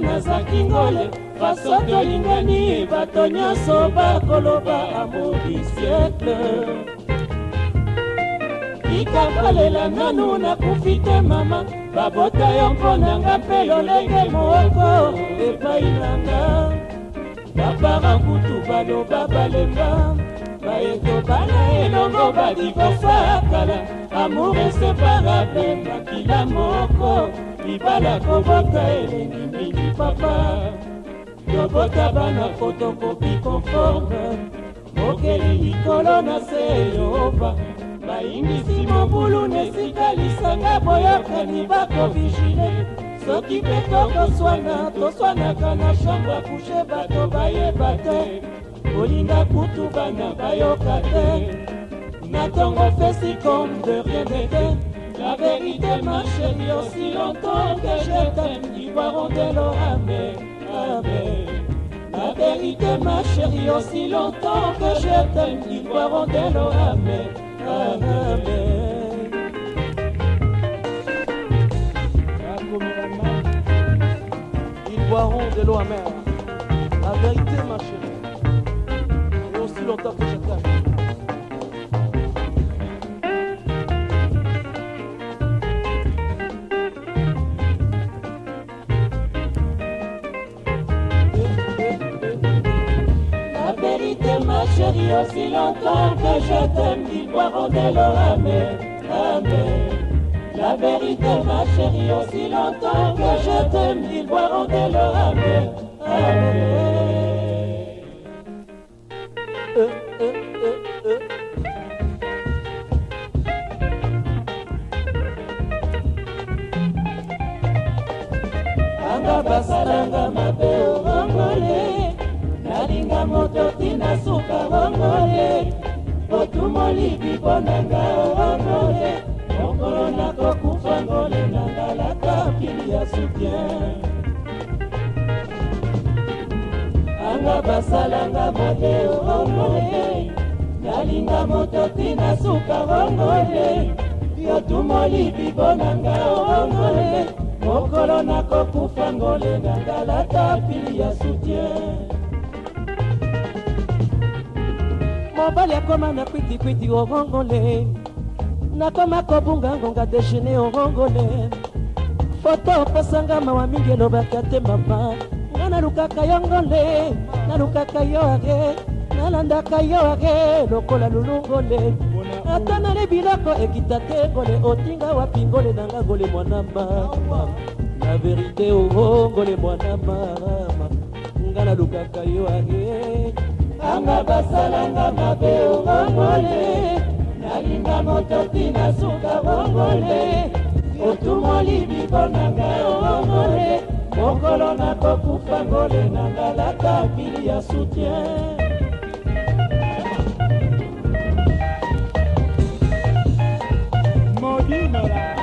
nazaki ngole faso tolingani bato nyonso bakoloba amour du siècle likakolela nanu nakufi te mama babota yo mpo na nga mpe lolenge mooko epai na nga babara kutu baloba balemba bayeto bana elongo badivosa kala amour esepara pe makila moko libala kobota elingi mingi papa yobota bana kotokoki konforme mokeli likolo na se yoba bayingisi mobulu na esika lisanga boyokani bakovigile soki mpe tokoswana toswanaka na shamba kushe bato bayeba te kolinga kutu bana bayoka te na ntongo fesi comme de rien nete La vérité, ma chérie, aussi longtemps que je t'aime, ils boiront de l'eau à amen. La vérité, ma chérie, aussi longtemps que je t'aime, ils boiront de l'eau à amère. aussi longtemps que je t'aime qu'il rendre leur à La vérité, ma chérie, aussi longtemps que je t'aime il boiront rendre leur amé, nzambe otumoli bipo na nga oangole mokolo nakokufa ngole na ngalaka akili ya soutien anga basalanga modeo ongole nalinga moto tina suka ongole yotumoli bipo na nga ongole mokolo nakokufa ngole na ngalaka akili ya soutien mobali akoma na kwitikwiti orongole nakoma kobunga ngonga dejene orongole foto opesanga mawa mingi elobaka te mama nga nalukaka yo ngole nalukaka yo are nalandaka yo are lokola lulungole ata nali biloko ekita te ngole otinga wapi ngole nanga ngole mwanama na verite orongole oh, mwanama nga nalukaka yo are anga basalanga mabe obongole nalinga moto tina suka bongole otumoli bikonanga obongole mokolo nakokufa ngole nangalaka pili ya soutien modinola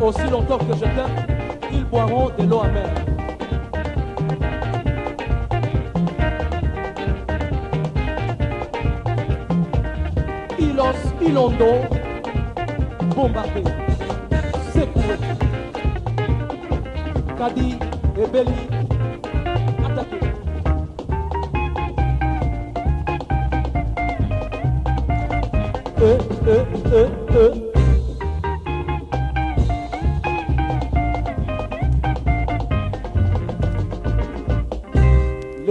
aussi longtemps que je t'aime, ils boiront de l'eau amère. Ilos Ilondo, bombardé, secoué. Kadi et Béli, attaqué. Euh, euh,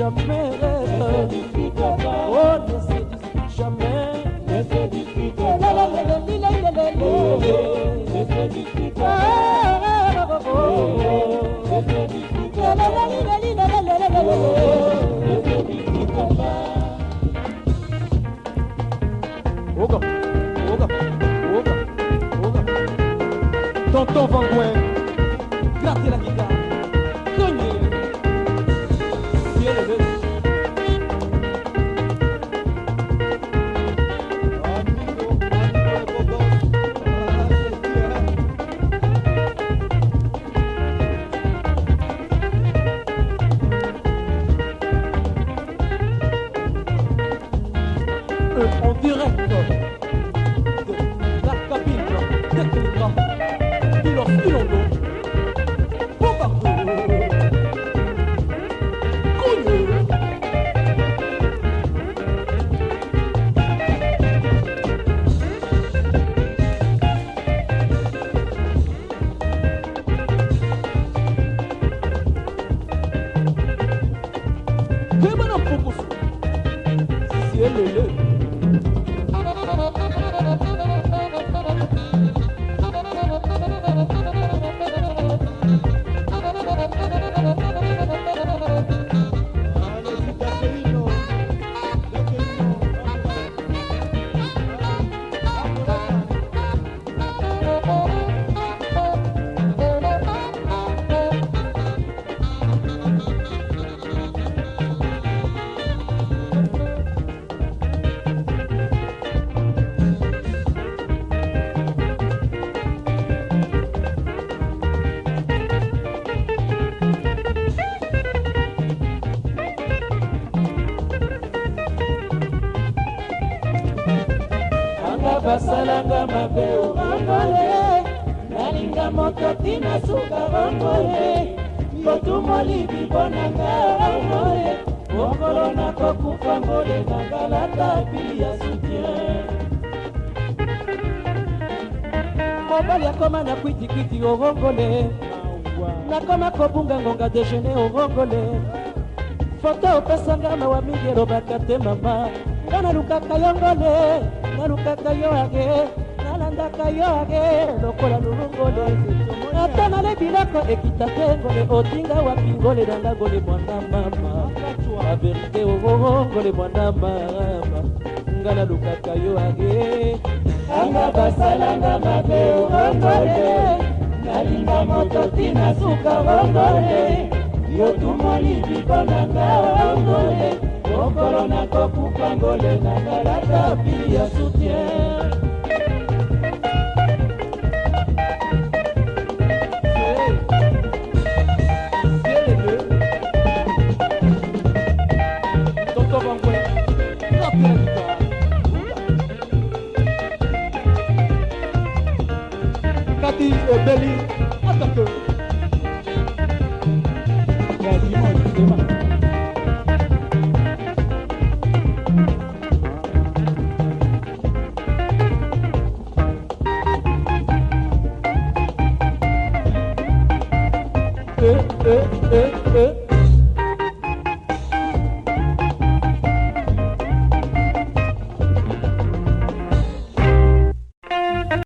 jamais Oh, ne se discute jamais. Ne se discute jamais. Oh, ne se discute jamais. Oh, ne se discute Tonton Van 好。basalanga mabe obongole nalinga moto tina suka bongole kotumoli bibonanga bongole bongolo nakokufa ngole nangalata bili ya soutien mobali akoma na kwitikwiti orongole nakoma kobunga ngonga dejeuner orongole foto opesanga mawa mingi elobaka te mama nga nalukaka yongole nalukaka yo age nalandaka yo age lokola lulungole ata nale biloko ekita te ngole otinga wapi ngole nanga ngole mwana mama averite oo oh, oh, oh, ngole mwana mama nga nalukaka yo age anga basalanga mabe ongole nalinga moto tina suka ongole yo tumoli bikonanga ongole mokolo nakokuka ngole nazalaka fili ya soutien Obeli, attaque. eh, eh.